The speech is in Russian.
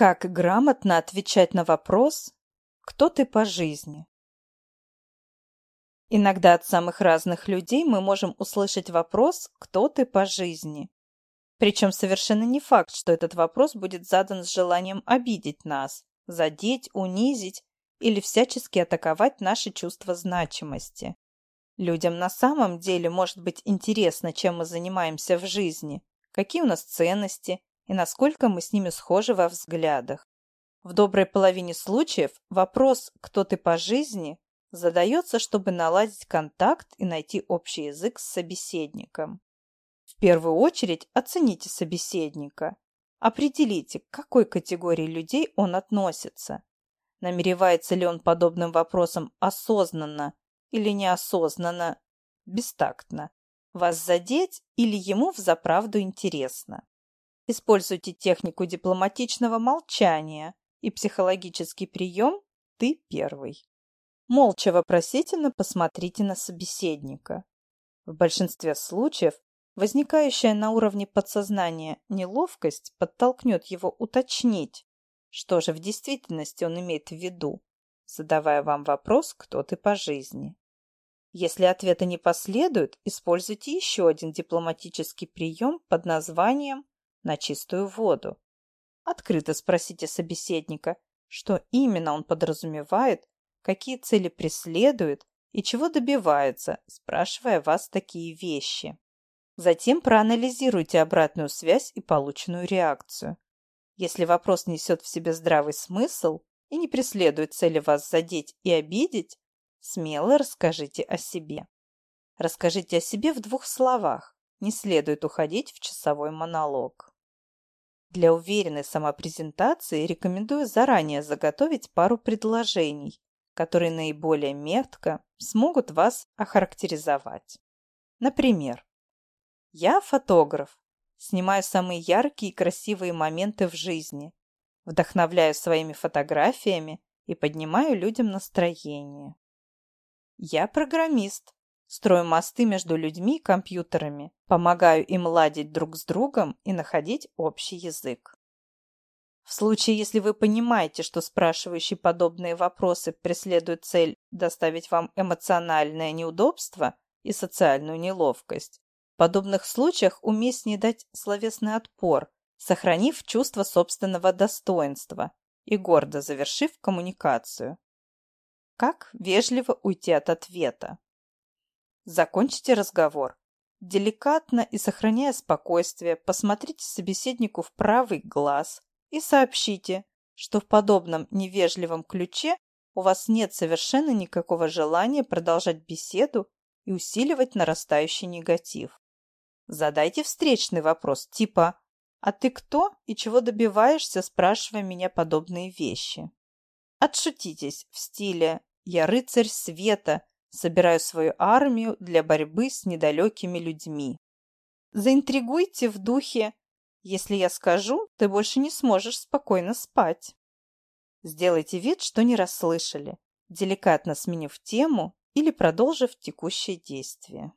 Как грамотно отвечать на вопрос «Кто ты по жизни?». Иногда от самых разных людей мы можем услышать вопрос «Кто ты по жизни?». Причем совершенно не факт, что этот вопрос будет задан с желанием обидеть нас, задеть, унизить или всячески атаковать наши чувства значимости. Людям на самом деле может быть интересно, чем мы занимаемся в жизни, какие у нас ценности и насколько мы с ними схожи во взглядах. В доброй половине случаев вопрос «кто ты по жизни?» задается, чтобы наладить контакт и найти общий язык с собеседником. В первую очередь оцените собеседника. Определите, к какой категории людей он относится. Намеревается ли он подобным вопросом осознанно или неосознанно, бестактно, вас задеть или ему взаправду интересно. Используйте технику дипломатичного молчания и психологический прием «ты первый». Молча вопросительно посмотрите на собеседника. В большинстве случаев возникающая на уровне подсознания неловкость подтолкнет его уточнить, что же в действительности он имеет в виду, задавая вам вопрос «кто ты по жизни?». Если ответа не последует, используйте еще один дипломатический прием под названием «на чистую воду». Открыто спросите собеседника, что именно он подразумевает, какие цели преследует и чего добивается, спрашивая вас такие вещи. Затем проанализируйте обратную связь и полученную реакцию. Если вопрос несет в себе здравый смысл и не преследует цели вас задеть и обидеть, смело расскажите о себе. Расскажите о себе в двух словах, не следует уходить в часовой монолог. Для уверенной самопрезентации рекомендую заранее заготовить пару предложений, которые наиболее метко смогут вас охарактеризовать. Например, я фотограф, снимаю самые яркие и красивые моменты в жизни, вдохновляю своими фотографиями и поднимаю людям настроение. Я программист, строю мосты между людьми и компьютерами, помогаю им ладить друг с другом и находить общий язык. В случае, если вы понимаете, что спрашивающий подобные вопросы преследует цель доставить вам эмоциональное неудобство и социальную неловкость, в подобных случаях уместнее дать словесный отпор, сохранив чувство собственного достоинства и гордо завершив коммуникацию. Как вежливо уйти от ответа? Закончите разговор. Деликатно и сохраняя спокойствие, посмотрите собеседнику в правый глаз и сообщите, что в подобном невежливом ключе у вас нет совершенно никакого желания продолжать беседу и усиливать нарастающий негатив. Задайте встречный вопрос типа «А ты кто и чего добиваешься, спрашивая меня подобные вещи?» Отшутитесь в стиле я рыцарь света, собираю свою армию для борьбы с недалекими людьми. Заинтригуйте в духе «Если я скажу, ты больше не сможешь спокойно спать». Сделайте вид, что не расслышали, деликатно сменив тему или продолжив текущее действие.